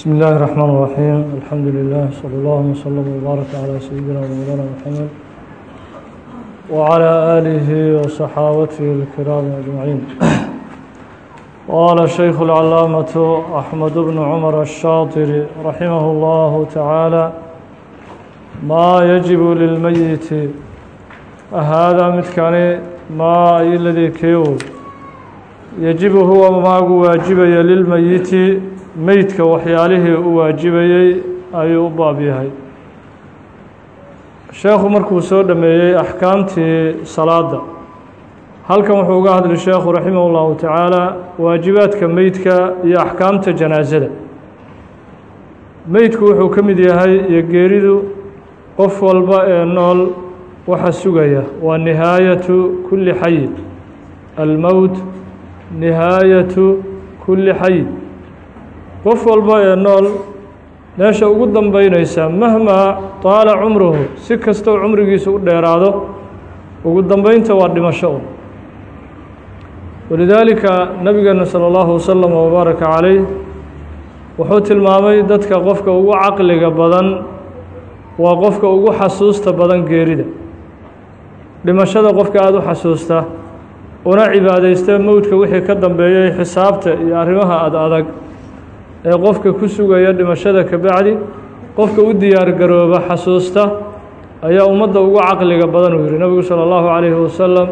بسم الله الرحمن الرحيم الحمد لله صلى الله وسلم وبارك على سيدنا ومولانا محمد وعلى آله وصحابته الكرام أجمعين قال الشيخ العلامة أحمد بن عمر الشاطري رحمه الله تعالى ما يجب للميت هذا متكان ما أي الذي كيو يجب هو ما واجبي للميت meydka waxyaalihii u waajibayey ayuu u baab yahay. Sheekhu markuu soo dhameeyey axkaamtii salaada halkan wuxuu uga hadli sheekhu raximah ullahu tacaala waajibaadka meydka iyo axkaamta janaasada meydku wuxuu ka mid yahay iyo geeridu qof walba ee nool waxa sugaya waa nihaayatu kulli xayi almowt nihaayatu kulli xayi qof walba ee nool meesha ugu dambeynaysa mahmaa taala cumruhu si kastoo cumrigiisa u dheeraado ugu dambeynta waa dhimasho. Un walidaalika nabigeena salى اllahu wasalam wabaaraka calayh wuxuu tilmaamay dadka qofka ugu caqliga badan waa qofka ugu xasuusta badan geerida. Dhimashada qofka aada u xasuusta una cibaadaysta mowdka wixii ka dambeeyay xisaabta iyo arrimaha ad adag ee qofka ku sugaya dhimashada ka bacdi qofka u diyaar garooba xasuusta ayaa ummadda ugu caqliga badan uu yihi nabigu salى اllahu calayhi wasalam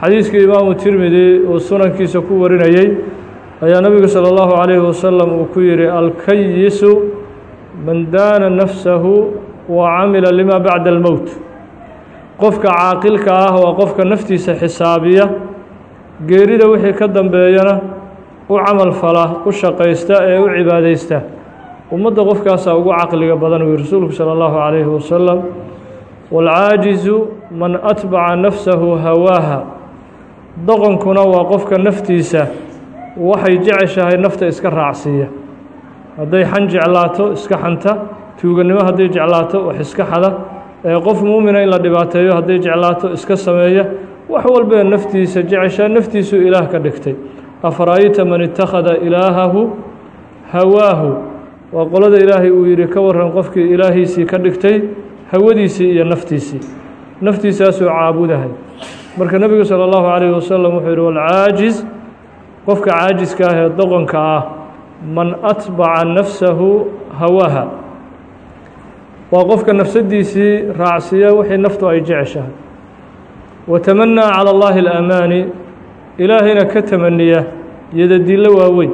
xadiiskii imaamu tirmidi uu sunankiisa ku warinayey ayaa nabigu salى اllahu calayhi wasalam uu ku yihi alkayisu man daana nafsahu wa camila lima bacda almowt qofka caaqilka ah waa qofka naftiisa xisaabiya geerida wixii ka dambeeyana u camal fala u shaqaysta ee u cibaadaysta ummadda qofkaasaa ugu caqliga badan uu yihi rasuulku salى اllahu calayhi wasalam wاlcaajizu man atbaca nafsahu hawaaha doqonkuna waa qofka naftiisa waxay jeceshahay nafta iska raacsiiya hadday xan jeclaato iska xanta tuuganimo hadday jeclaato wax iska xada ee qof muumina in la dhibaateeyo hadday jeclaato iska sameeya wax walbee naftiisa jeceshaa naftiisuu ilaah ka dhigtay afara'ayta man ittakhada ilaahahu hawaahu waa qolada ilaahay uu yidhi ka waran qofkii ilaahiisii ka dhigtay hawadiisii iyo naftiisii naftiisaasuu caabudahay marka nebigu salى اllahu calayh wasalam wuxuu yihi walcaajiz qofka caajiska ah ee doqonka ah man atbaca nafsahu hawaaha waa qofka nafsadiisii raacsiya wixii naftu ay jeceshahay watamanaa calى اllahi اlamaani ilaahayna ka tamaniya yadadillo waaweyn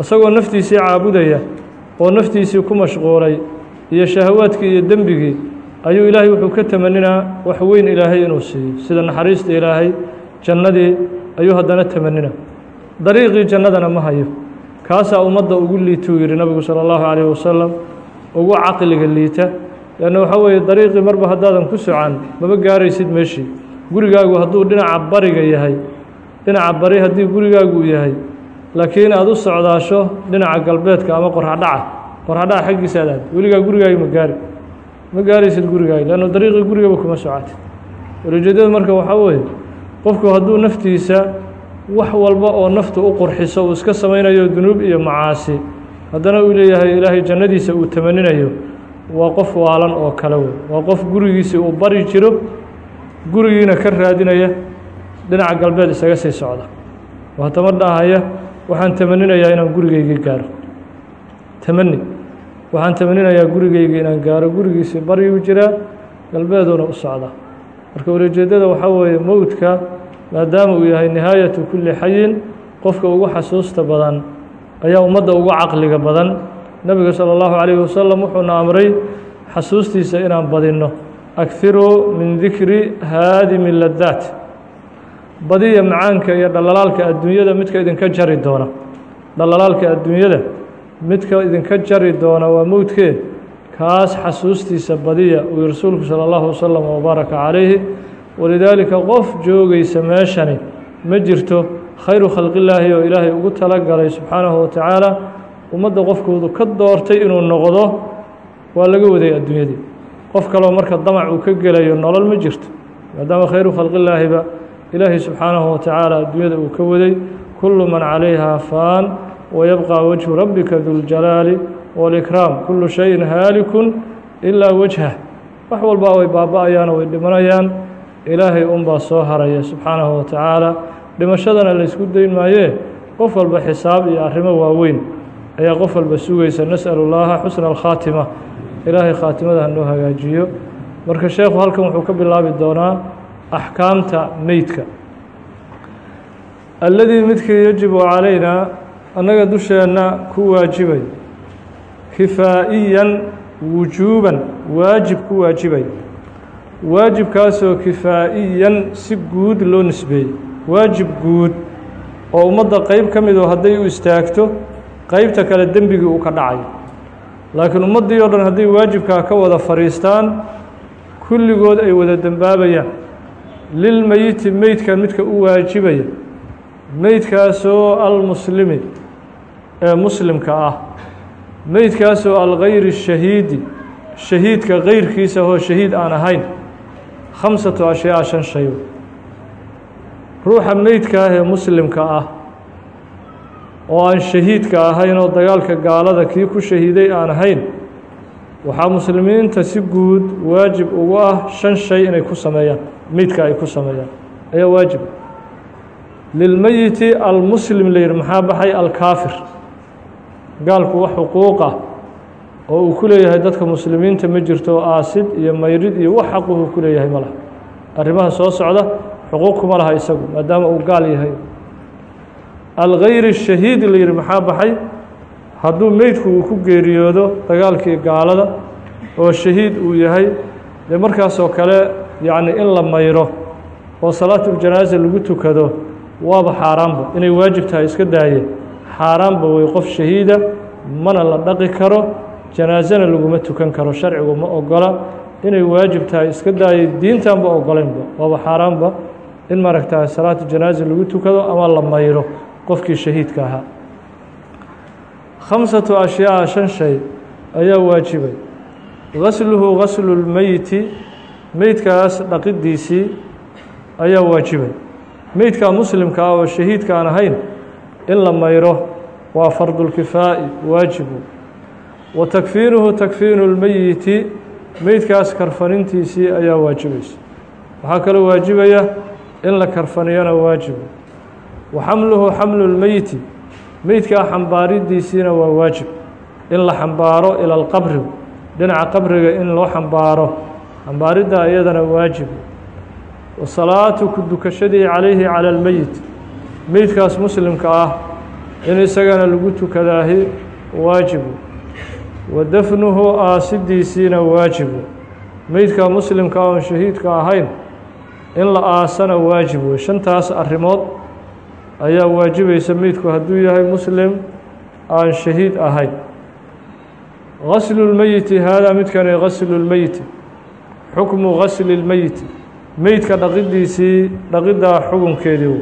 isagoo naftiisii caabudaya oo naftiisii ku mashquulay iyo shahawaadkii iyo dembigii ayuu ilaahay wuxuu ka tamaninaa wax weyn ilaahay inuu siiyo. Sida naxariista ilaahay jannadii ayuu haddana tamanina dariiqii jannadana ma hayo. Kaasaa ummadda ugu liituu yihi nabigu salى اllahu calayh wasalam ugu caqliga liita. Leanna waxaa weeye dariiqii marba haddaadan ku socan maba gaaraysid meeshii. Gurigaagu hadduu dhinaca bariga yahay dhinaca bari haddii gurigaagu yahay. Laakiin aada u socdaasho dhinaca galbeedka ama qorxadhaca. Qorxadhaca xaggiisa aad aad. Weligaa gurigaagi ma gaari. Ma gaaraysid gurigaagi leanna dariiqii gurigaba kuma socatid walajeedada marka waxaa weeye qofku hadduu naftiisa wax walba oo naftu u qurxiso uu iska samaynayo dunuub iyo macaasi. Haddana uu leeyahay ilaahay jannadiisa uu tamaninayo. Waa qof waalan oo kale wey waa qof gurigiisii uu bari jiro gurigiina ka raadinaya dhinaca galbeed isaga sii socda. Waa tama dhahaya waxaan tamaninayaa inaan gurigeygii gaaro. Tamani waxaan tamaninayaa gurigeygii inaan gaaro. Gurigiisii baryuu jiraa galbeeduuna u socdaa marka walajeedada waxaa weeye mowdka maadaama uu yahay nihaayatu kulli xayin qofka ugu xasuusta badan ayaa ummadda ugu caqliga badan. Nebiga salى اllahu calayhi wasalam wuxuuna amray xasuustiisa inaan badinno. Akhiruu min dikri haadimi ladaat badiya macaanka iyo dhalalaalka adduunyada midka idinka jari doona. Dhalalaalka adduunyada midka idinka jari doona waa mowdkee kaas xasuustiisa badiya uu rasuulku salى اllahu wasalam wabaaraka calayhi. Walidaalika qof joogaysa meeshani ma jirto. Khayru khalqillaahi oo ilaahay ugu talagalay subxaanahu wa tacaala. Ummadda qofkoodu ka doortay inuu noqdo waa laga waday adduunyadii. Qof kaloo marka damac uu ka gelayo nolol ma jirto. Maadaama khayru khalqillaahiba ilaahay subxaanahu watacaala adduunyada uu ka waday kullu man calayha faan wayabqى wajhu rabbika duljalaali wاlikraam kullu shayin haalikun ilaa wajhah. Wax walbaa way baaba-ayaan way dhimanayaan. Ilaahay unbaa soo haraya subxaanahu wa tacaala. Dhimashadana laysku dayn maayee qof walba xisaab iyo arrimo waaweyn ayaa qof walba sugaysa. Nas'alu llaaha xusna alkhaatima. Ilaahay khaatimada hanoo hagaajiyo. Marka sheekhu halkan wuxuu ka bilaabi doonaa axkaamta meydka. Alladii midkii yajibu calaynaa annaga dusheenna ku waajibay. Kifaa'iyan wujuuban waajib ku waajibay. Waajibkaasoo kifaa'iyan si guud loo nisbeeyey. Waajib guud oo ummadda qeyb ka midoo hadday u istaagto qeybta kale dembigii uu ka dhacayo laakiin ummaddii oo dhan hadday waajibkaa ka wada fadhiistaan kulligood ay wada dembaabayaan lilmeyiti meydka midka u waajibaya meydkaasoo almuslimi ee muslimka ah meydkaasoo algayri shahiidi shahiidka keyrkiisa oo shahiid aan ahayn khamsatu ashyaa shan shay ruuxa meydka ah ee muslimka ah oo aan shahiidka ahayn oo dagaalka gaalada kii ku shahiiday aan ahayn waxaa muslimiinta si guud waajib ugu ah shan shay inay ku sameeyaan meydka ay ku sameeyaan. Ayaa waajib. Lilmeyiti almuslim la yihi maxaa baxay? Alkaafir. Gaalku wax xuquuqa oo uu ku leeyahay dadka muslimiinta ma jirto aasid iyo mayrid iyo wax xaquhu ku leeyahay ma laha. Arrimaha soo socda xuquuq kuma laha isagu maadaama uu gaal yahay. Algayri shahiid la yihi maxaa baxay? Hadduu meydku uu ku geeriyoodo dagaalkii gaalada oo shahiid uu yahay dee markaasoo kale yacni in la mayro oo salaatuljanaaza lagu tukado waaba xaaraanba inay waajib tahay iska daaye. Xaaraanba wey qof shahiida mana la dhaqi karo janaasana laguma tukan karo. Sharcigu ma ogola. Inay waajib tahay iska daaye diintanba ogolaynba waaba xaaraanba in maaragta salaatu janaaza lagu tukado ama la mayro qofkii shahiidka ahaa. Khamsatu ashyaa shan shay ayaa waajibay. Gasluhu gaslu lmeyti meydkaas dhaqidiisii ayaa waajibay. Meydka muslimka ah oo shahiidka aan ahayn in la mayro waa fardulkifaa'i waajibu wa takfiinuhu takfiinu lmeyiti meydkaas karfanintiisii ayaa waajibaysa waxaa kaloo waajibaya in la karfaniyana waajibu wa xamluhu xamlu lmeyti meydkaa xambaaridiisiina waa waajib. In la xambaaro ila alqabri dhinaca qabriga in loo xambaaro xambaaridda iyadana waajibu wasalaatu ku dukashadii calayhi cala almeyit. Meydkaas muslimka ah in isagana lagu tukadaahi waajibu wa dafnuhu aasidiisiina waajibu meydka muslimka oon shahiidka ahayn in la aasana waajib. Wey shantaas arrimood ayaa waajibaysa meydku hadduu yahay muslim aan shahiid ahayn. Gaslu lmeyiti haadaa midkani gaslu lmeyiti xukmu gasli lmeyiti meydka dhaqidiisii dhaqiddaa xukunkeedii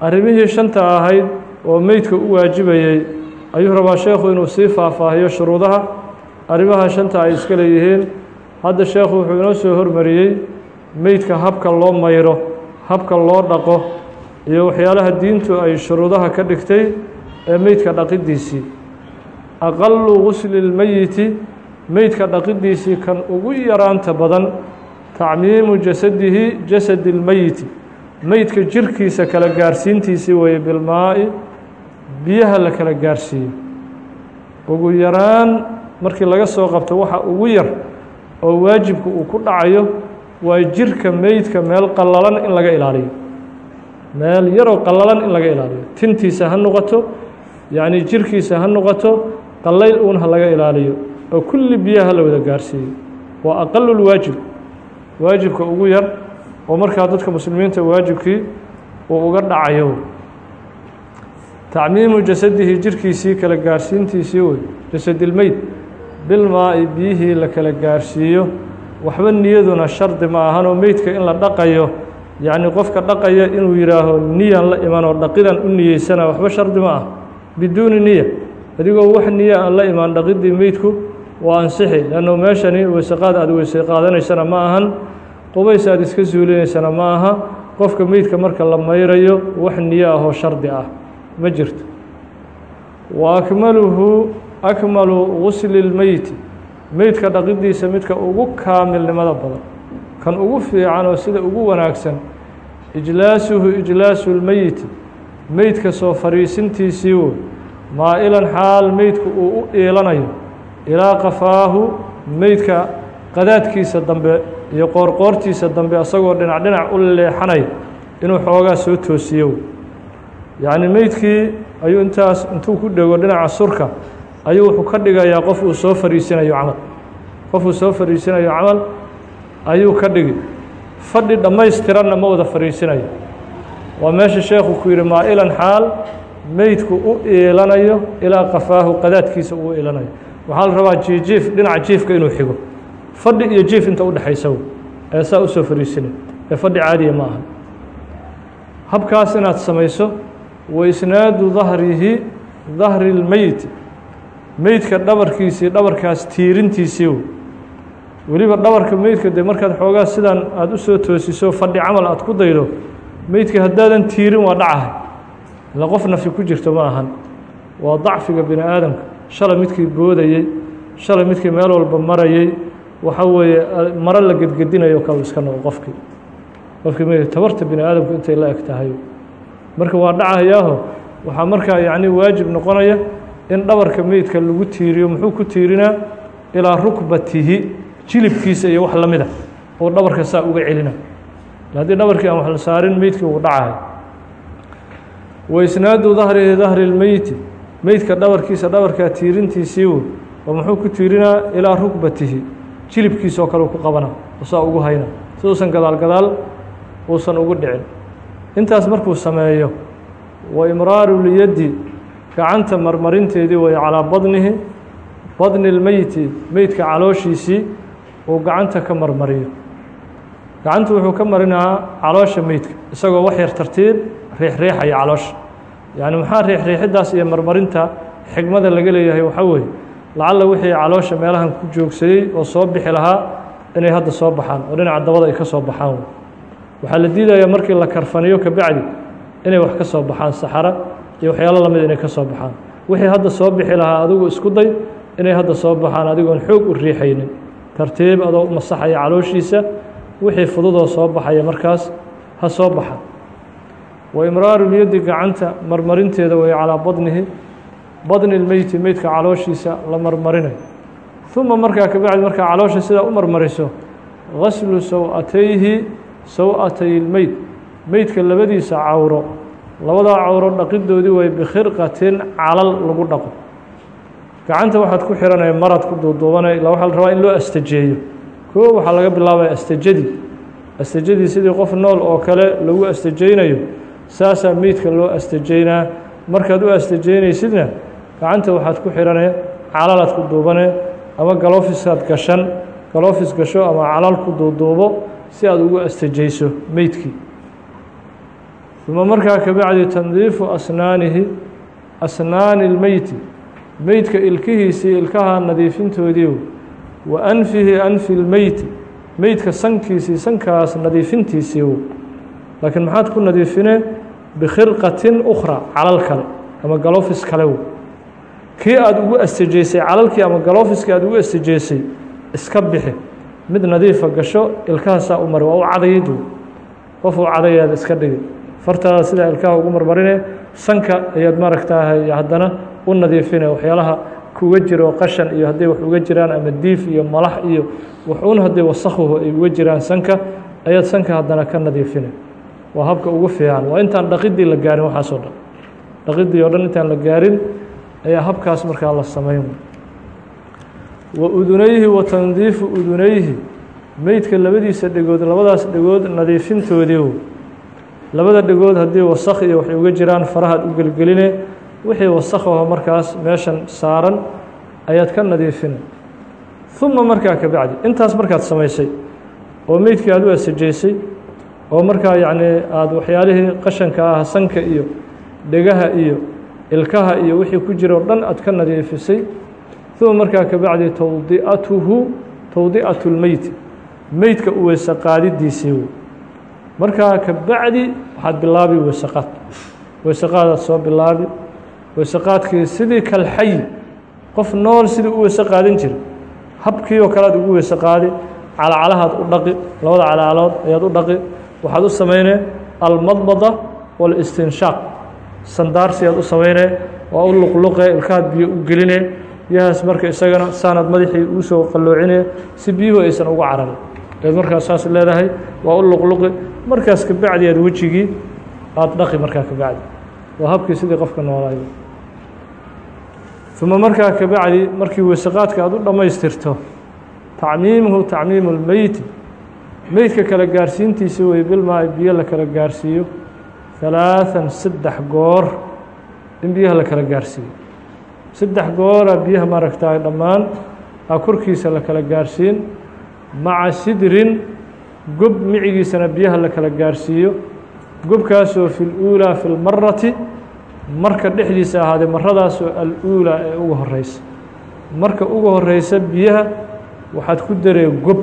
arrimihii shanta ahayd oo meydka u waajibayey ayuu rabaa sheekhu inuu sii faahfaahiyo shuruudaha arrimaha shanta ay iska leeyihiin. Hadda sheekhu wuxuu inoo soo hormariyey meydka habka loo mayro habka loo dhaqo iyo waxyaalaha diintu ay shuruudaha ka dhigtay ee meydka dhaqidiisii aqalu gusli lmeyiti meydka dhaqidiisii kan ugu yaraanta badan tacmiimu jasadihi jasadi lmeyiti meydka jirkiisa kala gaarsiintiisii weeye bilmaa'i biyaha la kala gaarsiiyo. Ugu yaraan markii laga soo qabto waxa ugu yar oo waajibku uu ku dhacayo waa jirka meydka meel qallalan in laga ilaaliyo. Meel yaroo qallalan in laga ilaaliyo. Tintiisa ha noqoto yacni jirkiisa ha noqoto qallayl uun ha laga ilaaliyo oo kulli biyaha la wada gaarsiiyo waa aqalulwaajib waajibka ugu yar oo markaa dadka muslimiinta waajibkii uu uga dhacayo. Tacmiimu jasadihi jirkiisii kala gaarsiintiisii wey jasadilmeyd bilmaa-i biyihii la kala gaarsiiyo. Waxba niyaduna shardi ma ahanoo meydka in la dhaqayo. Yacni qofka dhaqaya inuu yidhaaho niyan la iman oo dhaqidan u niyeysana waxba shardi ma ah. Biduuni niya adigoo wax niya aan la imaan dhaqidii meydku waa ansixi leanno meeshani weyseqaad aada weysey qaadanaysana ma ahan. Qubays aada iska suulinaysana ma aha. Qofka meydka marka la mayrayo wax niyo ahoo shardi ah. Ma jirto. Wa akmaluhu akmalu gusli اlmeyti meydka dhaqidiisa midka ugu kaamilnimada badan. Kan ugu fiican oo sida ugu wanaagsan. Ijlaasuhu ijlaasu اlmeyiti meydka soo fariisintiisii woy maa'ilan xaal meydku uu u iilanayo ilaa qafaahu meydka qadaadkiisa dambe iyo qoorqoortiisa dambe isagoo dhinac dhinac u leexanaya inuu xoogaa soo toosiyo yacni meydkii ayuu intaas intuu ku dhego dhinaca surka ayuu wuxuu ka dhigayaa qof uu soo fariisinayo camal. Qof uu soo fariisinayo camal ayuu ka dhigi. Fadhi dhammaystiranna ma wada fariisinayo. Waa meesha sheekhu ku yidhi maa'ilan xaal meydku u iilanayo ilaa qafaahu qadaadkiisa uu iilanayo waxaa la rabaa jiijiif dhinaca jiifka inuu xigo. Fadhi iyo jiif inta udhexaysa ee saa u soo fariisinay ee fadhi caadiya ma aha. Habkaas inaad samayso wa isnaadu dahrihi dahri اlmeyti meydka dhabarkiisii dhabarkaas tiirintiisii weliba dhabarka meydka dee markaad xoogaa sidan aada u soo toosiso fadhi camal aad ku daydo meydka haddaadan tiirin waa dhacahay. Ila qof nafi ku jirto ma ahan. Waa dacfiga bini aadamka shalay midkii boodayey shalay midkii meel walba marayey waxa weeye maro la gedgedinayo kale iska noqo qofkii qofkii meyd tabarta bini aadamku intay la eg tahay. Marka waa dhacayaaho waxaa markaa yacni waajib noqonaya in dhabarka meydka lagu tiiriyo muxuu ku tiirinaa ilaa rukbatihi jilibkiisa iyo wax lamida oo dhabarka saa uga celina. Haddii dhabarkii aan wax la saarin meydkii uu dhacahay wa isnaadu dahri اlmeyti meydka dhabarkiisa dhabarkaa tiirintiisii wey oo muxuu ku tiirinaa ilaa rukbatihi jilibkiisa oo kale ku qabana saa ugu hayna siduusan gadaal gadaal uusan ugu dhicin. Intaas markuu sameeyo wa imraaru lyaddi gacanta marmarinteedii way calaa badnihi badni اlmeyti meydka calooshiisii uu gacanta ka marmariyo. Gacanta wuxuu ka marinayaa caloosha meydka isagoo wax yar tartiib riixriixaya caloosha yacni maxaa riixriixiddaas iyo marmarinta xigmada laga leeyahay? Waxaa weeye lacalla wixii caloosha meelahan ku joogsaday oo soo bixi lahaa inay hadda soo baxaan oo dhinaca dabada ay ka soo baxaan waxaa la diidayaa markii la karfaniyo kabacdi inay wax ka soo baxaan saxara iyo waxyaalo la mid inay ka soo baxaan. Wixii hadda soo bixi lahaa adigu isku day inay hadda soo baxaan adigoon xoog u riixaynin. Tartiib adoo u masaxaya calooshiisa wixii fududoo soo baxaya markaas ha soo baxa wa imraaru lyaddi gacanta marmarinteeda way calaa badnihi. Badni lmeyti meydka calooshiisa la marmarinayo uma markaa kabacdi markaa caloosha sidaa u marmariso gaslu saw-atayhi saw-atay lmeyd meydka labadiisa cawro labadaa cawro dhaqidoodii way bikhirqatin calal lagu dhaqo. Gacanta waxaad ku xihanaya marad ku duuduubanay ila waxaa la rabaa in loo astajeeyo. Koo waxaa laga bilaabaya astajadii astajadii sidii qof nool oo kale lagu astajeynayo saasaa meydka loo astajeynaa markaad u astajeynaysidna gacanta waxaad ku xihanaya calalaad ku duubane ama galofisaad gashan galofis gasho ama calal ku duuduubo si aad ugu astajeyso meydkii uma markaa kabacdi tandiifu asnaanihi asnaani اlmeyti meydka ilkihiisii ilkaha nadiifintoodii wa anfihi anfi اlmeyti meydka sankiisii sankaas nadiifintiisii laakiin maxaad ku nadiifine bikhirqatin ukra calal kale ama galofis kale w kii aada ugu astajeysay calalkii ama galofiskii aad ugu astajeysay iska bixi. Mid nadiifa gasho ilkahaasaa u mari waa u cadayd qof u cadayaad iska dhigi. Fartaada sidaa ilkaha ugu marmarine sanka ayaad maaragtaahay haddana u nadiifine waxyaalaha kuga jiro qashan iyo hadday wax uga jiraan ama diif iyo malax iyo waxuun hadday wasakhuhu ay uga jiraan sanka ayaad sanka haddana ka nadiifine waa habka ugu fiican. Waa intaan dhaqidii la gaarin waxaasoo dhan. Dhaqidii oo dhan intaan la gaarin ayaa habkaas markaa la samayn wa udunayhi wa tandiifu udunayhi. Meydka labadiisa dhegood labadaas dhegood nadiifintoodii labada dhegood haddii wasakh iyo waxay uga jiraan farahaad u gelgeline wixii wasakhaho markaas meeshan saaran ayaad ka nadiifina uma markaa kabacdi intaas markaad samaysay oo meydkii aad u asajeysay oo markaa yacnii aada waxyaalihii qashanka ah sanka iyo dhegaha iyo ilkaha iyo wixii ku jira o dhan aad ka nadiifisay uma markaa kabacdi towdi'atuhu towdi'atu lmeyti meydka u weyse wey markaa kabacdi waxaad bilaabi weysaqaad weysaqaadaad soo bilaabi weyse qaadkii sidii kalxayi qof nool sidii u weyse qaadan jira habkii oo kale aad ugu weyse qaadi calacalahaad u dhaqi labada calacalood ayaad u dhaqi waxaad u samaynee almadmada wاlistinshaaq sandaarsi aad u samaynee waa u luqluqe ilkahaad biyo u geline biyahaas marka isagana saanaad madaxii uu soo si biyuhu aysan uga cararin eed markaas saas leedahay waa u luqluqi markaas kabacdi aad wejigii aada dhaqi markaa kabacdi waa habkii sidii qofka noolaay uma markaa kabacdi markii weysaqaadka aad u dhammaystirto tacmiimuhu tacmiimu lmeyti meydka kala gaarsiintiisa wey bilmaa biyo la kala gaarsiiyo. Halaaثan saddex goor in biyaha la kala gaarsiiyo. Saddex goora biyaha maaragtaa dhammaan a korkiisa la kala gaarsiin. Maca sidrin gob micigiisana biyaha la kala gaarsiiyo. Gobkaasoo fi اluulaa fi lmarati marka dhexdiisa ahaadee maradaasoo aluulaa ee ugu horeysa marka ugu horeysa biyaha waxaad ku daree gob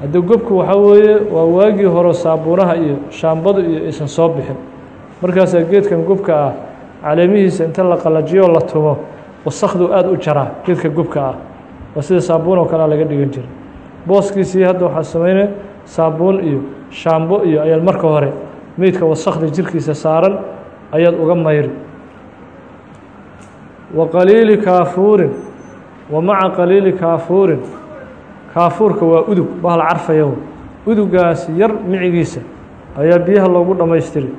hadde gobku waxaa weeye waa waagii hore saabuunaha iyo shaambadu iyo aysan soo bixin. Markaasaa geedkan gobka ah caleemihiisa inta la qalajiyo la tumo wasakdu aada u jaraa geedka gobka ah. Waa sida saabuun oo kalea laga dhigan jira booskiisii hadda waxaa sameynaya saabuun iyo shaambo iyo ayaad marka hore meydka wasakda jirkiisa saaran ayaad uga mayri. Wa qaliili kaafuurin wa maca qaliili kaafuurin kaafuurka waa udug bahal carfaya udugaas yar micigiisa ayaa biyaha loogu dhammaystiray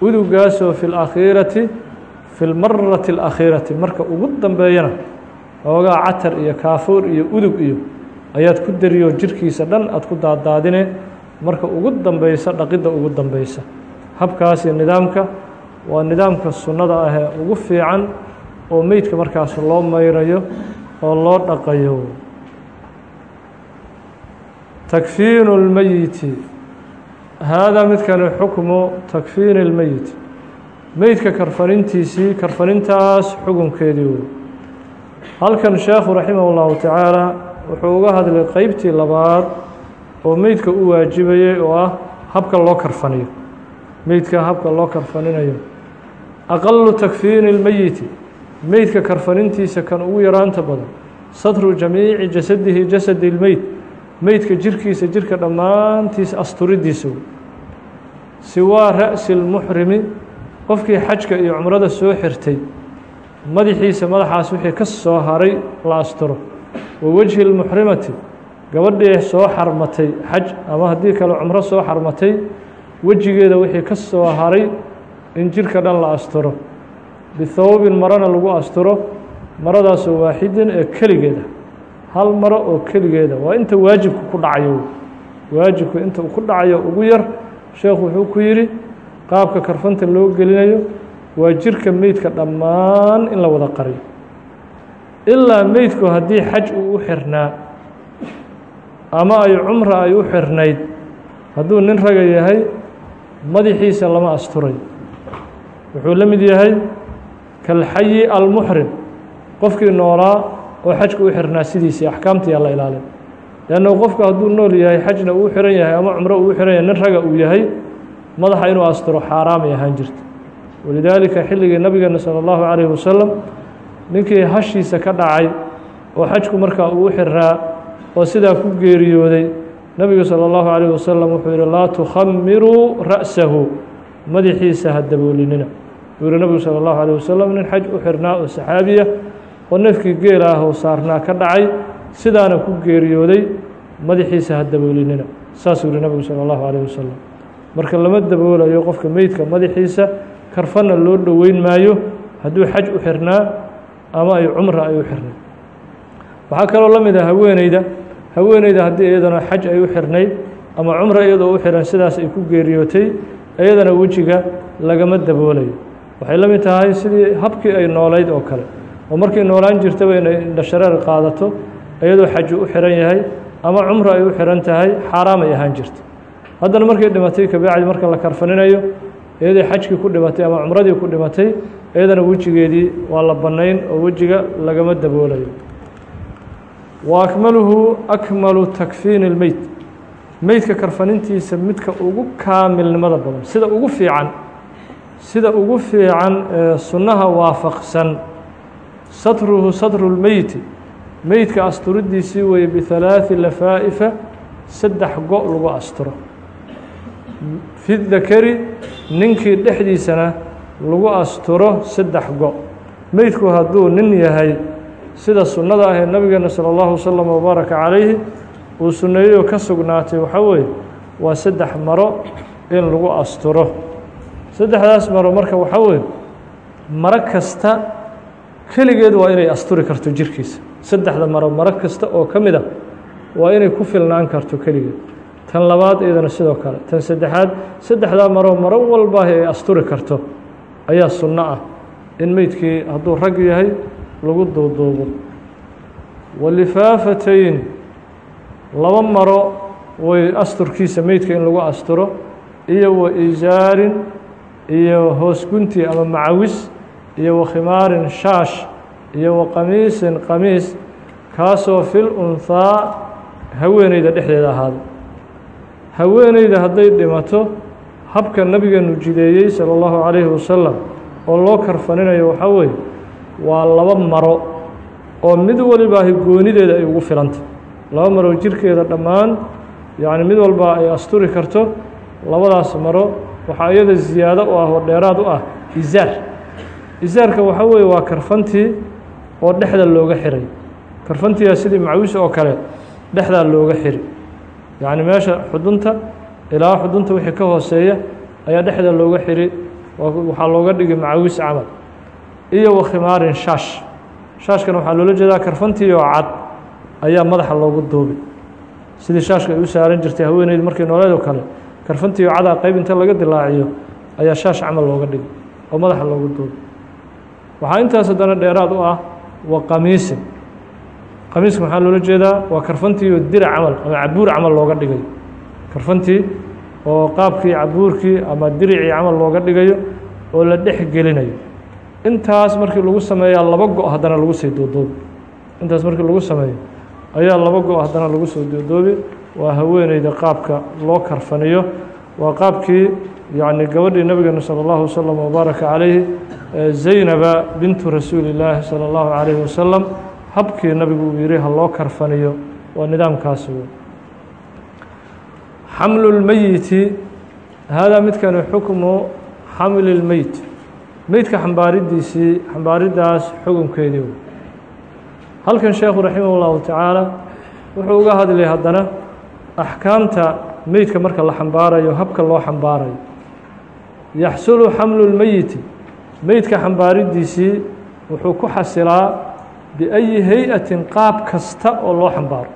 udugaasoo fi اlakhiirati fi lmarati اlakhiirati marka ugu dambeeyana oogaa catar iyo kaafuur iyo udug iyo ayaad ku dariyo jirkiisa dhan aad ku daadaadine marka ugu dambeysa dhaqidda ugu dambeysa habkaasi nidaamka waa nidaamka sunnada ahee ugu fiican oo meydka markaas loo mayrayo oo loo dhaqayo takfiinu اlmeyiti haadaa midkani xukmu takfiini اlmeyit meydka karfanintiisii karfanintaas xukunkeedii wey halkan sheekhu raximah اllahu tacaala wuxuu uga hadlay qeybtii labaad oo meydka u waajibayay oo ah habka loo karfaniyo meydka habka loo karfaninayo aqalu takfiini اlmeyiti meydka karfanintiisa kan ugu yaraanta badan satru jamiici jasadihi jasadi اlmeyd meydka jirkiisa jirka dhammaantiisa asturidiisa siwaa ra'si اlmuxrimi qofkii xajka iyo cumrada soo xirtay madaxiisa madaxaas wixii ka soo haray la asturo. Wa wejhi اlmuxrimati gabadhii soo xarmatay xaj ama haddii kale cumro soo xarmatay wejigeeda wixii ka soo haray in jirka dhan la asturo. Bihawbin marana lagu asturo maradaasoo waaxidin ee keligeeda hal maro oo keligeeda waa inta waajibku ku dhacayo. Waajibku inta uu ku dhacayo ugu yar sheekhu wuxuu ku yidhi qaabka karfanta loo gelinayo waa jirka meydka dhammaan in la wada qariyo. Ilaa meydku haddii xaj uu u xirnaa ama ay cumra ay u xirnayd hadduu nin raga yahay madaxiisa lama asturay. Wuxuu la mid yahay kalxayi almuxrim qofkii noolaa oo xajka u xirnaa sidiisii axkaamtiyaa la ilaalin leanna qofku hadduu nool yahay xajna uu xiran yahay ama cumro uu xiran yahay nin raga uu yahay madaxa inuu asturo xaaraamay ahaan jirta walidaalika xilligii nabigeena salى اllahu calayhi wasalam ninkii hashiisa ka dhacay oo xajku markaa uu u xirnaa oo sidaa ku geeriyooday nebigu salى اllahu calayh wasalam wuxuu yihi laa tukhamiruu ra'sahu madaxiisa ha daboolinina wuu yihi nebigu salى اllahu alيh wasalam nin xaj u xirnaa oo saxaabiya oo neefkii geela ah oo saarnaa ka dhacay sidaana ku geeriyooday madaxiisa ha daboolinina saasuu yihi nebigu salى اllahu alيh wasalam marka lama daboolayo qofka meydka madaxiisa karfanna loo dhoweyn maayo hadduu xaj u xirnaa ama ay cumra ay u xirnayd waxaa kaloo la mid ah haweeneyda haweeneyda haddii iyadana xaj ay u xirnayd ama cumra iyadoo u xiran sidaas ay ku geeriyootay iyadana wejiga lagama daboolayo waxay la mid tahay sidii habkii ay noolayd oo kale oo markay noolaan jirtaba inay indhashareer qaadato iyadoo xaju u xiran yahay ama cumra ay u xiran tahay xaaraam ay ahaan jirta haddana markay dhimatay kabacdi marka la karfaninayo iyadii xajkii ku dhimatay ama cumradii ku dhimatay iyadana wejigeedii waa la bannayn oo wejiga lagama daboolayo. Wa akmaluhu akmalu takfiini اlmeyt meydka karfanintiisa midka ugu kaamilnimada badan sida ugu fiican sida ugu fiican ee sunnaha waafaqsan satruhu satru lmeyti meydka asturidiisii weeye bihalaaثi lafaa'ifa saddex go' lagu asturo fi dakari ninkii dhexdiisana lagu asturo saddex go' meydku hadduu nin yahay sida sunnada ah ee nabigeena salى اllahu waslama wabaaraka calayhi uu sunneeyeyoo ka sugnaatay waxaa weeye waa saddex maro in lagu asturo saddexdaas maro marka waxaa weeye maro kasta keligeed waa inay asturi karto jirkiisa. Saddexda maro maro kasta oo ka mid a waa inay ku filnaan karto keligeed tan labaad iyadana sidoo kale. Tan saddexaad saddexdaa maro maro walbaahi ay asturi karto. Ayaa sunno ah. In meydkii hadduu rag yahay lagu duuduubo. Walifaafatayn laba maro way asturkiisa meydka in lagu asturo. Iyo wa isaarin iyo hoos gunti ama macawis iyo wa khimaarin shaash iyo wa qamiisin qamiis kaasoo fil unhaa haweeneyda dhexdeeda ahaaday haweeneyda hadday dhimato habka nabigeenu jideeyey salى اllahu calayhi wasalam oo loo karfaninayo waxaa weeye waa laba maro oo mid walibaahi goonideeda ay ugu filantay laba maro jirkeeda dhammaan yacni mid walba ay asturi karto labadaas maro waxaa iyada ziyaado u ah oo dheeraad u ah izaar izaarka waxaa weeye waa karfantii oo dhexda looga xiray. Karfantiyaa sidii macawis oo kale dhexdaa looga xiri. Yacni meesha xudunta ilaa xudunta wixii ka hooseeya ayaa dhexda looga xiri waxaa looga dhigay macawis camal. Iyo wa khimaarin shaash shaashkana waxaa loola jeedaa karfantii oo cad ayaa madaxa loogu duubi sidii shaashka ay u saaran jirtay haweeneydu markay nooleed oo kale karfantii oo cadaa qayb inta laga dilaaciyo ayaa shaash camal looga dhigay oo madaxa loogu duubi waxaa intaas haddana dheeraad u ah wa qamiisin qamiiska maxaa loola jeedaa? Waa karfantii oo dirac camal ama cabuur camal looga dhigayo. Karfantii oo qaabkii cabuurkii ama diricii camal looga dhigayo oo la dhex gelinayo. Intaas markii lagu sameeyaa laba go' haddana lagu sii duudoobi intaas markii lagu sameeyo ayaa laba go' haddana lagu soo duudoobi waa haweeneyda qaabka loo karfaniyo waa qaabkii yacni gabadhii nabigeena salى اllahu waslm wbaaraka calayhi zaynaba bintu rasuuli اllaahi salى اllahu calayhi wasalam habkii nabigu uu yihi ha loo karfaniyo waa nidaamkaasi wey xamlu اlmeyiti haadaa midkani xukmu xamli اlmeyt meydka xambaaridiisii xambaaridaas xukunkeedii wey halkan sheekhu raximah اllahu tacaala wuxuu uga hadlay haddana axkaamta meydka marka la xambaarayo habka loo xambaarayo. Yaxsulu xamlu اlmeyiti meydka xambaaridiisii wuxuu ku xasilaa biأyi hay'atin qaab kasta oo loo xambaaro.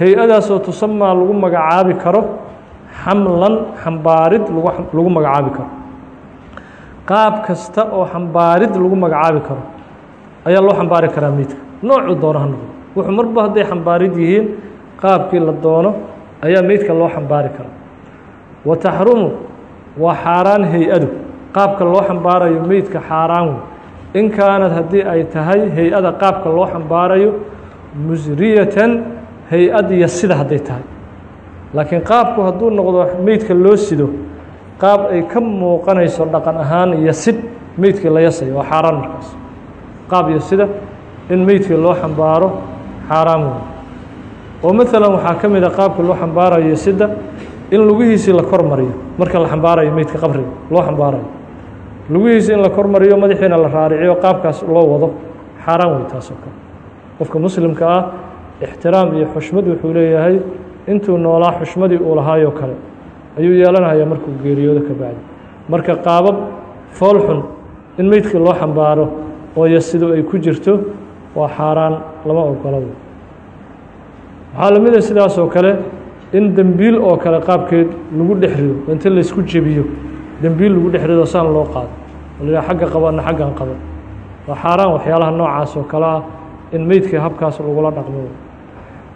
Hay'adaasoo tusamaa lagu magacaabi karo xamlan xambaarid lagu magacaabi karo. Qaab kasta oo xambaarid lagu magacaabi karo ayaa loo xambaari karaa meydka. Noocuu doono ha noqdo. Wuxuu marba hadday xambaarid yihiin qaabkii la doono ayaa meydka loo xambaari karaa wa taxrumu waa xaaraan hay'adu. Qaabka loo xambaarayo meydka xaaraan wey in kaanad haddii ay tahay hay'ada qaabka loo xambaarayo musriyatan hay'ad iyo sida hadday tahay. Laakiin qaabku hadduu noqdo meydka loo sido qaab ay ka muuqanayso dhaqan ahaan iyo sid meydkii la yasayo waa xaaraan markaas. Qaab iyo sida in meydkii loo xambaaro xaaraan wey oo maalan waxaa ka mid a qaabka loo xambaarayo sida in lugihiisii la kor mariyo marka la xambaarayo meydka qabriga loo xambaarayo. Lugihiisi in la kor mariyo madaxiina la raariciyo qaabkaas loo wado xaaraan wey taas oo kale. Qofka muslimka ah ixtiraam iyo xushmad wuxuu leeyahay intuu noolaa xushmadii uu lahaayoo kale ayuu yeelanayaa markuu geeriyoodo ka bacdi. Marka qaabab fool xun in meydkii loo xambaaro oo yasidu ay ku jirto waa xaaraan lama ogola wey waxaa la mida sidaas oo kale in dembiil oo kale qaabkeed lagu dhex rido inta laysku jebiyo dembiil lagu dhex rido saan loo qaado. La xagga qabanna xaggan qaban waa xaaraan waxyaalaha noocaas oo kale ah in meydkii habkaas lagula dhaqmo.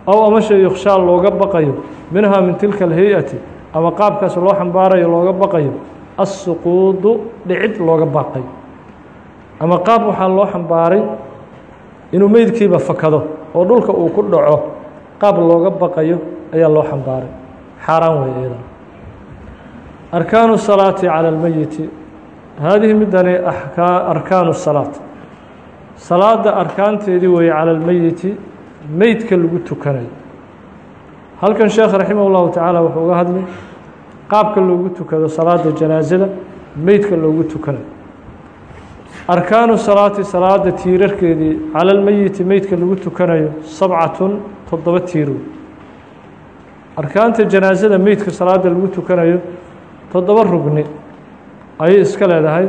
Aw ama shay yukhshaa looga baqayo minhaa min tilka alhay-ati ama qaabkaas loo xambaarayo looga baqayo assuquudu dhicid looga baqayo ama qaab waxaa loo xambaaray inuu meydkiiba fakado oo dhulka uu ku dhaco qaab looga baqayo ayaa loo xambaaray xaaraan wey iyadan arkaanu salaati calى اlmeyiti haadihi midani arkaanu salaat salaada arkaanteedii weeye cala almeyiti meydka lagu tukanayo halkan sheekh raximah اllahu tacaala wuxuu uga hadlay qaabka loogu tukado salaada janaasada meydka loogu tukanayo arkaanu salaati salaada tiirarkeedii cala lmeyiti meydka lagu tukanayo sabcatun toddoba tiiro arkaanta janaasada meydka salaada lagu tukanayo toddoba rugni ayay iska leedahay.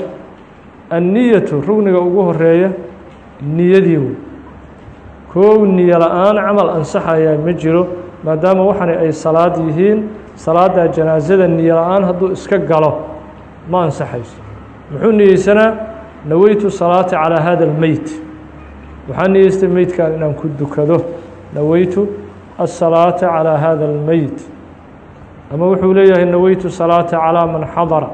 Anniyatu rugniga ugu horreeya niyadii wey koow niyo la'aan camal ansaxayaa ma jiro maadaama waxani ay salaad yihiin salaada janaasada niyo la'aan hadduu iska galo ma ansaxayso. Muxuu niyeysanaa naweytu salaata calaa hada almeyt. Waxaa niyeystay meydkan inaan ku dukado. Naweytu asalaata calaa hada almeyt. Ama wuxuu leeyahay naweytu salaata calaa man xadara.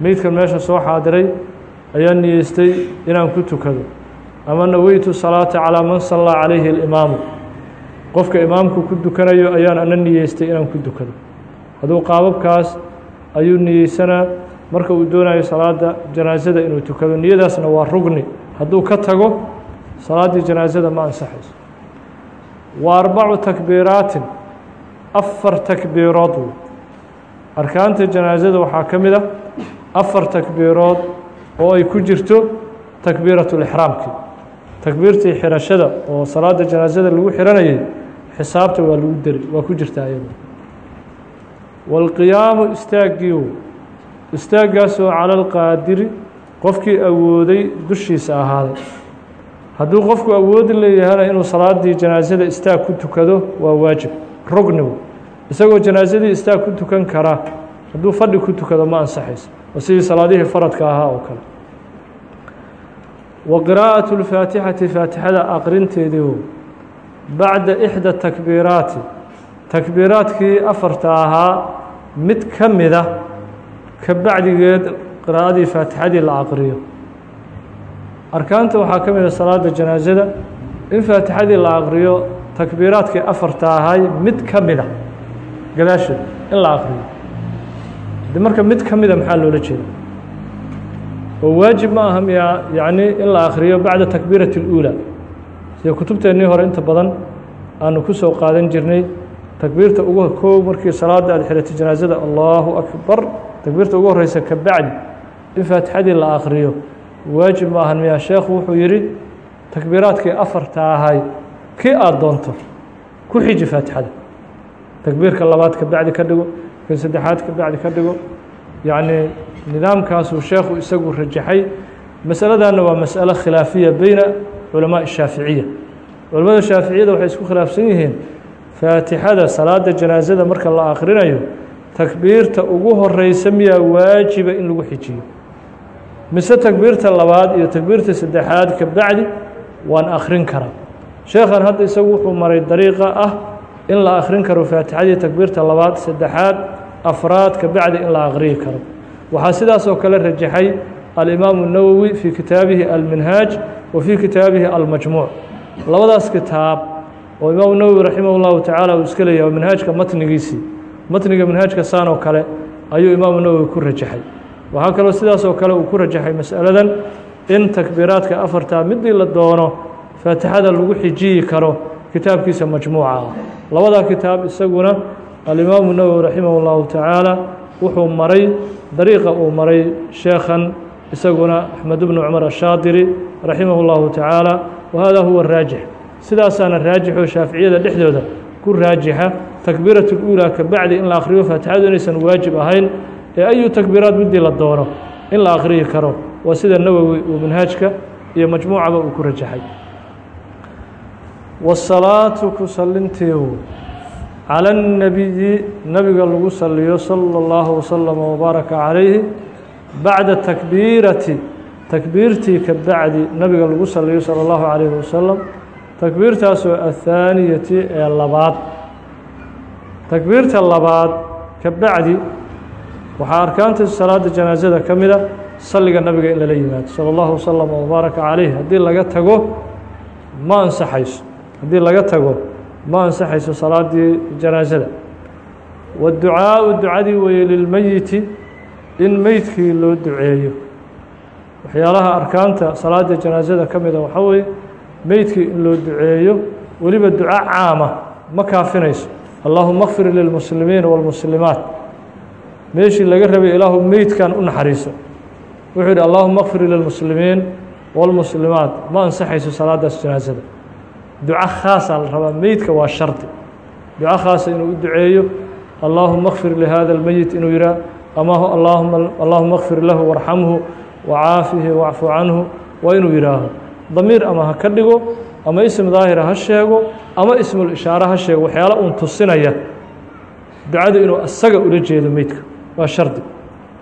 Meydkan meesha soo xaadiray ayaa niyeystay inaan ku tukado. Ama naweytu salaata calaa man sallaa calayhi اlimaamu qofka imaamku ku dukanayo ayaan ana niyeystay inaan ku dukado. Hadduu qaababkaas ayuu niyeysanaa marka uu doonayo salaada janaasada inuu tukado niyadaasna waa rugni. Hadduu ka tago salaaddii janaasada ma ansaxayso. Wa arbacu takbiiraatin afar takbiirood. Wey arkaanta janaasada waxaa ka mid a afar takbiirood oo ay ku jirto takbiiratu lixraamkii takbiirtii xirashada oo salaada janaasada lagu xiranayay xisaabta waa lagu deri waa ku jirtaa iyada wاlqiyaamu istaagiiw istaaggaasoo cala alqaadiri qofkii awooday dushiisa ahaaday hadduu qofku awoodi leeyahana inuu salaadii janaasada istaag ku tukado waa waajib. Rugnigu isagoo janaasadii istaag ku tukan karaa hadduu fadhi ku tukado ma ansaxayso oo sidii salaadihii faradka ahaa oo kale. Wa qiraa'atu اlfaatixati faatixada aqrinteediiw bacda ixda takbiiraati. Takbiiraadkii afarta ahaa mid ka mida ka bacdigeed qiraa'adii faatixadii la aqriyo arkaanta waxaa ka mida salaada janaasada in faatixadii la aqriyo takbiiraadkii afarta ahay mid ka mida gadaasheed in la aqriyo de marka mid ka mida maxaa loola jeeda oo waajib ma aha miya yacni in la akriyo bacda takbiirati اlأuulى sida kutubteennii hore inta badan aanu ku soo qaadan jirnay takbiirta ugu koow markii salaada aad xiratay janaasada allahu akbar takbiirta ugu horeysa ka bacdi in faatixadii la akhriyo waajib ma ahan miyaa sheekhu wuxuu yidhi takbiiraadkii afarta ahay kii aada doonto ku xiji faatixada. Takbiirka labaad ka bacdi ka dhigo kan saddexaad ka ka dhigo. Yacnii nidaamkaasuu sheekhu isagu rajaxay. Masaladanna waa masalo khilaafiya beyna culamaaء shaaficiya culamada shaaficiyada waxay isku khilaafsan yihiin faatixada salaada janaasada marka la akhrinayo takbiirta ugu horeysa miyaa waajiba in lagu xijiyo mise takbiirta labaad iyo takbiirta saddexaad ka bacdi waan akrin karaa sheekhan hadda isagu wuxuu maray dariiqa ah in la akrin karo faatixadii takbiirta labaad saddexaad afraad ka bacdi in la akriyi karo waxaa sidaas oo kale rajaxay alimaamu الnawowi fii kitaabihi alminhaaj wa fii kitaabihi almajmuuc labadaas kitaab oo imaamu nawowi raximah اllahu tacaala uu iska leeyahay minhaajka matnigiisii matniga minhaajka saan oo kale ayuu imaamu nawowi ku rajaxay. Waxaa kaloo sidaas oo kale uu ku rajaxay masaladan in takbiiraadka afartaa midii la doono faatixada lagu xijiyi karo kitaabkiisa majmuuca. Ah labadaa kitaab isaguna alimaamu nawowi raximah اllahu tacaala wuxuu maray dariiqa uu maray sheekhan isaguna axmed bnu cumar ashaadiri raximah اllahu tacaala wa hada huwa raajix. Sidaasaana raajixoo shaaficiyada dhexdooda ku raajixa takbiiraة اlأuulى ka bacdi in la akhriyo faatixadu inaysan waajib ahayn ee ayu takbiiraad midii la doono in la akhriyi karo waa sida nawowi uu manhaajka iyo majmuucaba uu ku rajaxay wasalaatu ku salintiiu calى الnabiyi nabiga lagu saliyo salى اllahu waslama wbaaraka calayhi bacda takbiirati takbiirtii ka bacdi nabiga lagu saliyo salى اllahu calayhi wasalam takbiirtaasoo athaaniyati ee labaad. Takbiirta labaad ka bacdi waxaa arkaanta salaada janaasada ka mida salliga nabiga in lala yimaado. Salى اllahu waslama wbaaraka calayh haddii laga tago ma ansaxayso. Haddii laga tago ma ansaxayso salaadii janaasada waducaau ducadii weeye lilmeyiti in meydkii loo duceeyo. Waxyaalaha arkaanta salaada janaasada ka mida waxaa weeye meydkii in loo duceeyo weliba duco caama ma kaafinayso allahuma kfir lilmuslimiina wاlmuslimaat meeshii laga rabay ilaahu meydkan u naxariiso wuxuu yidhi allahuma kfir lilmuslimiin wاlmuslimaat ma ansaxayso salaadaas janaasada duco khaasaa la rabaa meydka waa shardi duco khaasa inuu u duceeyo allahuma kfir lihada اlmeyit inuu yihaa ama allahuma allahuma kfir lahu warxamhu wacaafihi wacfu canhu waa inuu yihaaho damiir ama ha ka dhigo ama ism daahira ha sheego ama ismul ha sheego waxyaala uun tusinaya. Ducada inuu isaga ula jeedo meydka waa shardi.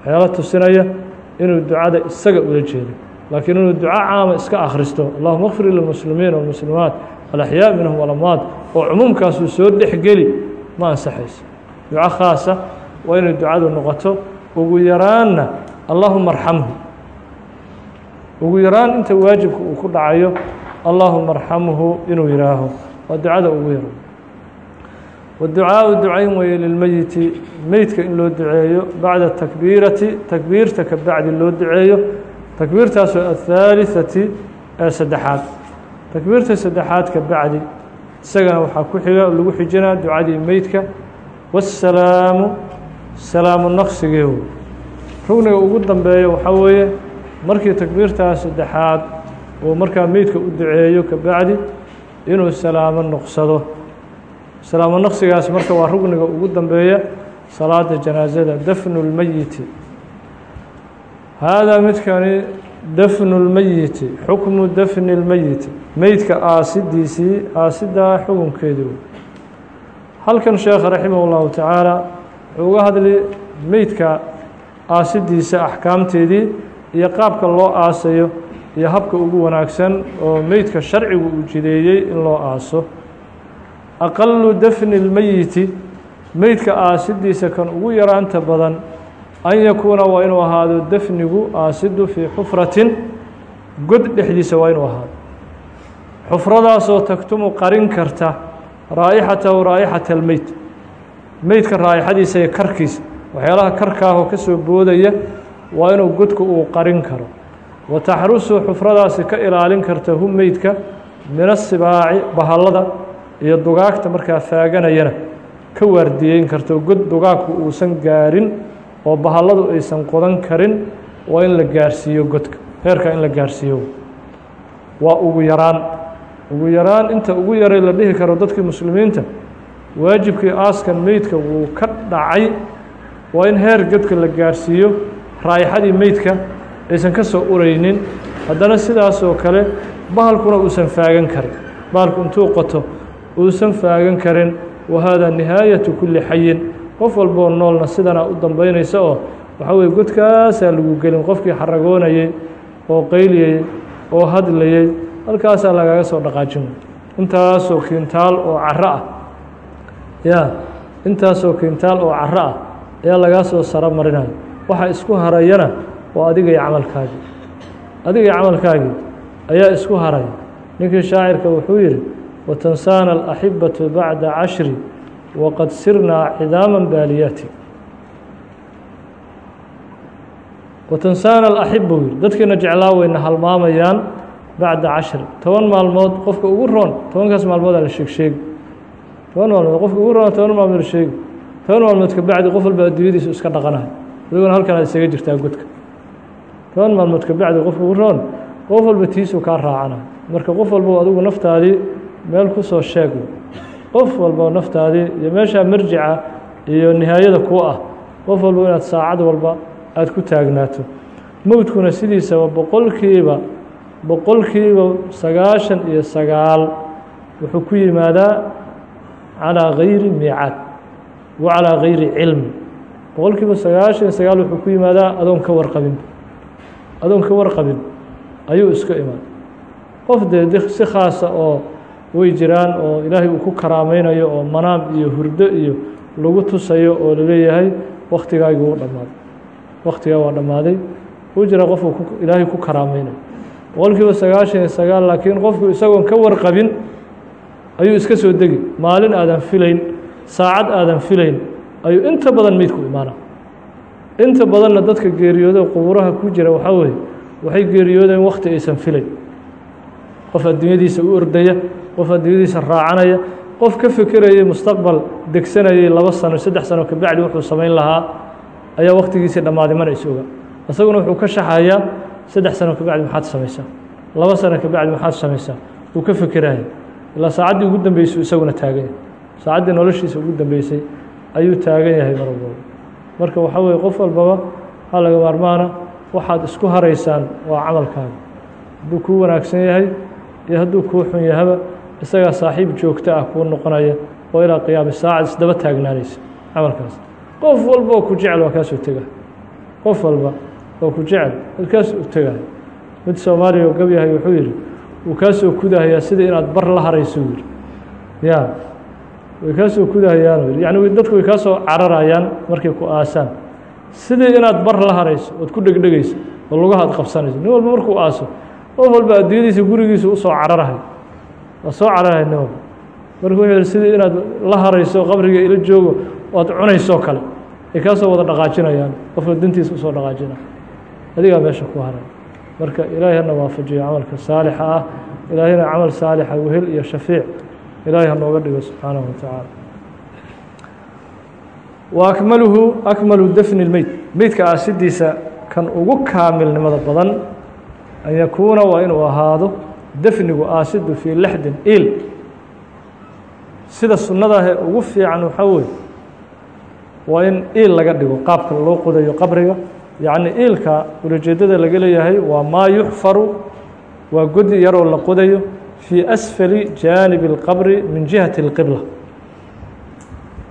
Waxyaala tusinaya inuu ducada isaga ula jeedo. Laakiin inuu duco caama iska akhristo allahuma kfir lilmuslimiin walmuslimaat alaxyaa minhum walamwaad oo cumuumkaasuu soo dhexgeli ma ansaxayso. Duco khaasa waa inay ducadu noqoto ugu yaraanna allahuma arxamhu ugu yaraan inta waajibka uu ku dhacayo allahuma arxamhu inuu yihaaho waa ducada ugu yaro waducaau ducayn weeye lilmeyiti meydka in loo duceeyo bacda takbiirati takbiirta ka loo duceeyo. Takbiirtaasoo athaalithati ee saddexaad. Takbiirta saddexaad ka bacdi isagana waxaa ku xiga lagu xijinaa ducadii meydka wasalaamu salaamu naqsigeew rugniga ugu dambeeya waxaa weeye markii takbiirtaa saddexaad uu markaa meydka u duceeyo ka bacdi inuu salaamo noqsado salaamo naqsigaas marka waa rugniga ugu dambeeya salaada janaasada dafnu lmeyiti haadaa midkani dafnu lmeyiti xukmu dafni lmeyiti meydka aasidiisii aasidaa xukunkeedii wey halkan sheekha raximah اllahu tacaala wuxuu uga hadli meydka aasidiisa axkaamteedii iyo qaabka loo aasayo iyo habka ugu wanaagsan oo meydka sharcigu uu jideeyey in loo aaso. Aqalu dafni اlmeyiti meydka aasidiisa kan ugu yaraanta badan an yakuuna waa inuu ahaado dafnigu aasidu fii xufratin god dhexdiisa waa inuu ahaado. Xufradaasoo tagtumu qarin karta raa'ixatahu raa'ixata almeyt meydka raa'ixadiisa iyo karkiisa waxyaalaha karkaahoo ka soo boodaya waa inuu godka uu qarin karo. Wa taxrusu xufradaasi ka ilaalin karta hu meydka min asibaaci bahallada iyo dugaagta markaa faaganayana ka waardiyeyn karto god dugaagku uusan gaarin oo bahalladu aysan qodan karin waa in la gaarsiiyo godka heerkaa in la gaarsiiyo. Waa ugu yaraan. Ugu yaraan inta ugu yaray la dhihi karo dadkii muslimiinta waajibkii aaskan meydka wuu ka dhacay waa in heer godka la gaarsiiyo raayixadii meydka aysan ka soo uraynin haddana sidaasoo kale bahalkuna uusan faagan karin. Bahalku intuu qoto uusan faagan karin. Wa haadaa nihaayatu kulli xayin. Qof walboo noolna sidana u dambeynaysa oo waxaa weye godkaasaa lagu gelin. Qofkii xaragoonayey oo qayliyey oo hadlayey halkaasaa lagaga soo dhaqaajin. Intaasoo kintaal oo caro ah. Ya intaasoo kintaal oo caro ah ayaa lagaa soo saro marinayo waxa isku harayana waa adiga iyo camalkaagii adiga iyo camalkaagii ayaa isku haraya ninkii shaacirka wuxuu yihi watansaana alaxibatu bacda cashri waqad sirnaa cidaama baaliyaati watansaana alaxibu yiri dadkiina jeclaa weyna halmaamayaan bacda cashri. Toban maalmood qofka ugu roon tobankaas maalmoodaa la sheeg sheegi toban maalmood qofka ugu roon toban maalmood la sheegi toban maalmood ka bacdi qof walba adduunyadiisu iska dhaqanayo adiguna halkanaad isaga jirtaa godka. Toban maalmood ka bacdi qofka ugu roon qof walba tiisuu kaa raacanayo marka qof walba adigu naftaadii meel ku soo sheeg qof walba naftaadii iyo meeshaa marjica iyo nihaayada ku ah qof walba inaad saacad walba aada ku taagnaato mowdkuna sidiisaba boqolkiiba boqolkiiba sagaashan iyo sagaal wuxuu ku yimaadaa calىa gayri miicaad wa calىa gayri cilmi boqolkiiba sagaashan iyo sagaal wuxuu ku yimaadaa adoon ka warqabin. Adoon ka warqabin ayuu iska imaan. Qof dee si khaasa oo way jiraan oo ilaahay uu ku karaameynayo oo manaam iyo hurdo iyo lagu tusayo oo la leeyahay waktigaagi wuu dhammaaday. Waktigaa waa dhammaaday. Wuu jira qofku ilaahay ku karaameynayo. Boqolkiiba sagaashan iyo sagaal laakiin qofku isagoon ka warqabin ayuu iska soo degi. Maalin aadan filayn saacad aadan filayn ayuu inta badan meydku imaana inta badanna dadka geeriyoodo qubuuraha ku jira waxaa weeye waxay geeriyoodeen wakti aysan filayn qof adduunyadiisa u ordaya qof adduunyadiisa raacanaya qof ka fekerayay mustaqbal degsanayay laba sano saddex sano kabacdi wuxuu samayn lahaa. Ayaa waktigiisii dhammaaday mana is isaguna wuxuu ka shaxayaa saddex sano kabacdi maxaad samaysaa? Laba sano kabacdi maxaad samaysaa? Wuu ka fekeraya ilaa saacaddii ugu dambeysay isaguna taagan yahay saacaddii noloshiisa ugu dambeysay ayuu taagan yahay mar walbaba marka waxaa weye qof walbaba waxaa laga maarmaana waxaad isku haraysaan waa camalkaaga. Hadduu kuu wanaagsan yahay iyo hadduu kuu xun yahaba isagaa saaxiib joogto ah kuu noqonaya oo ilaa qiyaami saacad isdaba taagnaanaysa camalkaas. Qof walba oo ku jecel waa kaasoo tega. Qof walba oo ku jecel kaas u tegaya mid soomaaliya oo gabyahay wuxuu yidhi wuu kaasoo kudahayaa sida inaad bar la harayso yidhi. Ya way kaasoo kudahayaanu yidhi yani dadku way kaasoo cararayaan markay ku aasaan. Sidii inaad bar la harayso ood ku dhegdhegayso oo lugaha ad qabsanayso nin walba markuu aaso qof walba adduunyadiisa gurigiisa u soo cararahay. Waa soo cararahay nin walba. Marka wuxuu yihi sidii inaad la harayso qabriga ila joogo oad cunaysoo kale. Ay kaasoo wada dhaqaajinayaan qofka dantiisa u soo dhaqaajinaya adigaa meesha ku haray. Marka ilaahay hana waafajiyo camalka saalixa ah. Ilaahayna camal saalixa wehel iyo shafiic ilaahay hanooga dhigo subxaanahu wa tacaala. Wa akmaluhu akmalu defni lmeyd meydka aasidiisa kan ugu kaamilnimada badan an yakuuna waa inuu ahaado defnigu aasidu fii lexdin il. Sida sunnadaahee ugu fiican waxaa weye waa in iil laga dhigo qaabka loo qodayo qabriga. Yacni iilka ulajeedada laga leeyahay waa maa yuxfaru waa godi yaroo la qodayo fii asfali jaanibi اlqabri min jihati اlqibla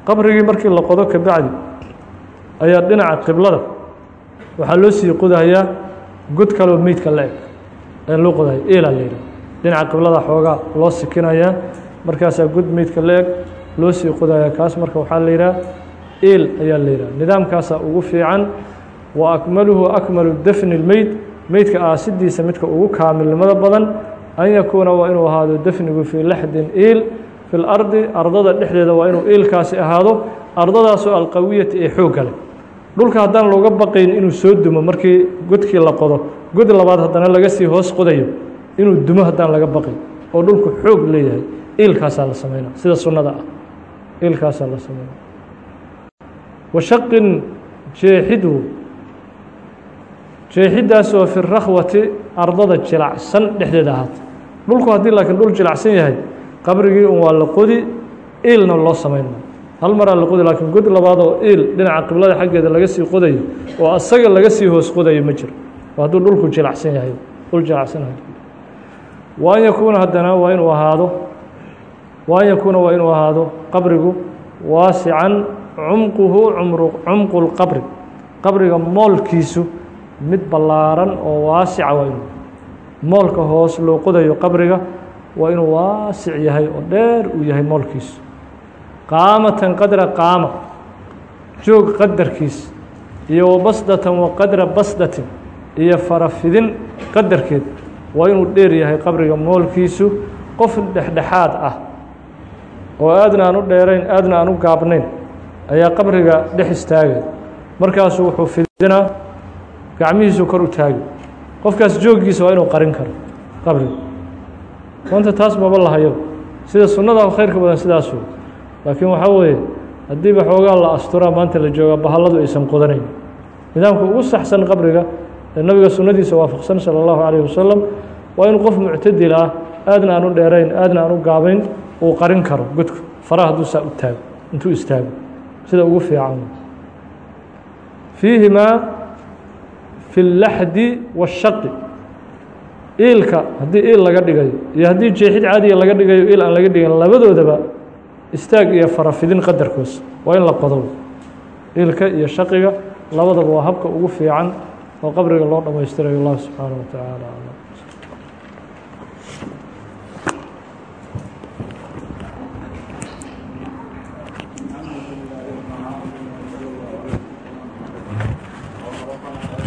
qabrigii markii la qodo ka bacdi ayaa dhinaca qiblada waxaa loo sii qodayaa god kaloo meydka la eg ayaa loo qodaya iilaa la yidhaha dhinaca qiblada xoogaa loo sikinayaa markaasaa god meydka la eg loo sii qodaya kaas marka waxaa la yidhaha iil ayaa la yidhaha nidaamkaasaa ugu fiican wa akmaluhu akmalu defni اlmeyd meydka aasidiisa midka ugu kaamilnimada badan an yakuuna waa inuu ahaado defnigu fii laxdin iil fi lardi ardada dhexdeeda waa inuu iilkaasi ahaado ardadaasoo alqawiyati ee xoogga leh dhulka haddaan looga baqayn inuu soo dumo markii godkii la qodo god labaad haddana laga sii hoos qodayo inuu dumo haddaan laga baqayn oo dhulku xoog leeyahay iilkaasaa la sameynaa sida sunnada ah iilkaasaa la sameynaa washaqin jeexidu jeexiddaasoo fi rakhwati ardada jilacsan dhexdeeda ahaata dhulku haddii laakiin dhul jilacsan yahay qabrigii un waa la qodi iilna loo samayn hal maraa la qodi laakiin god labaadoo iil dhinaca qiblada xaggeeda laga sii qodayo oo asaga laga sii hoos qodayo ma jiro. Oo hadduu dhulku jilacsan yahay dhul jilacsan wa an yakuuna haddana waa inuu ahaado wa yakuuna waa inuu ahaado qabrigu waasican cumquhu cumru cumqu lqabri qabriga moolkiisu mid ballaaran oo waasica waa inuu moolka hoos loo qodayo qabriga waa inuu waasic yahay oo dheer uu yahay moolkiisu qaamatan qadra qaama joog qadarkiis iyo wa basdatan wa qadra basdatin iyo farafidin qadarkeed waa inuu dheer yahay qabriga moolkiisu qof dhexdhexaad ah oo aadna aan u dheerayn aadna aan u gaabnayn ayaa qabriga dhex istaagay. Markaasu wuxuu fidinaa gacmihiisu kor u taagi qofkaas jooggiisa waa inuu qarin karo qabriga maanta taas maba lahayo. Sida sunnada khayrka badan sidaas wey laakiin waxaa weeye haddiiba xoogaa la asturaa maanta la joogaa bahalladu aysan qodanayn nidaamka ugu saxsan qabriga ee nabiga sunnadiisa waafaqsan salى اllahu calayh wasalam waa in qof muctadil ah aadna aan u dheerayn aadna aan u gaabayn uu qarin karo godku faraha hadduu saa u taago intuu istaago. Sida ugu fiican. Fiihimaa fi اllaxdi waالshaqi iilka haddii iil laga dhigayo iyo haddii jeexid caadiya laga dhigayo iil aan laga dhigan labadoodaba istaag iyo farafidin qadarkoos waa in la qodo iilka iyo shaqiga labadaba waa habka ugu fiican oo qabriga loo dhammaystirayo allah subxaanaه wa tacaala aclam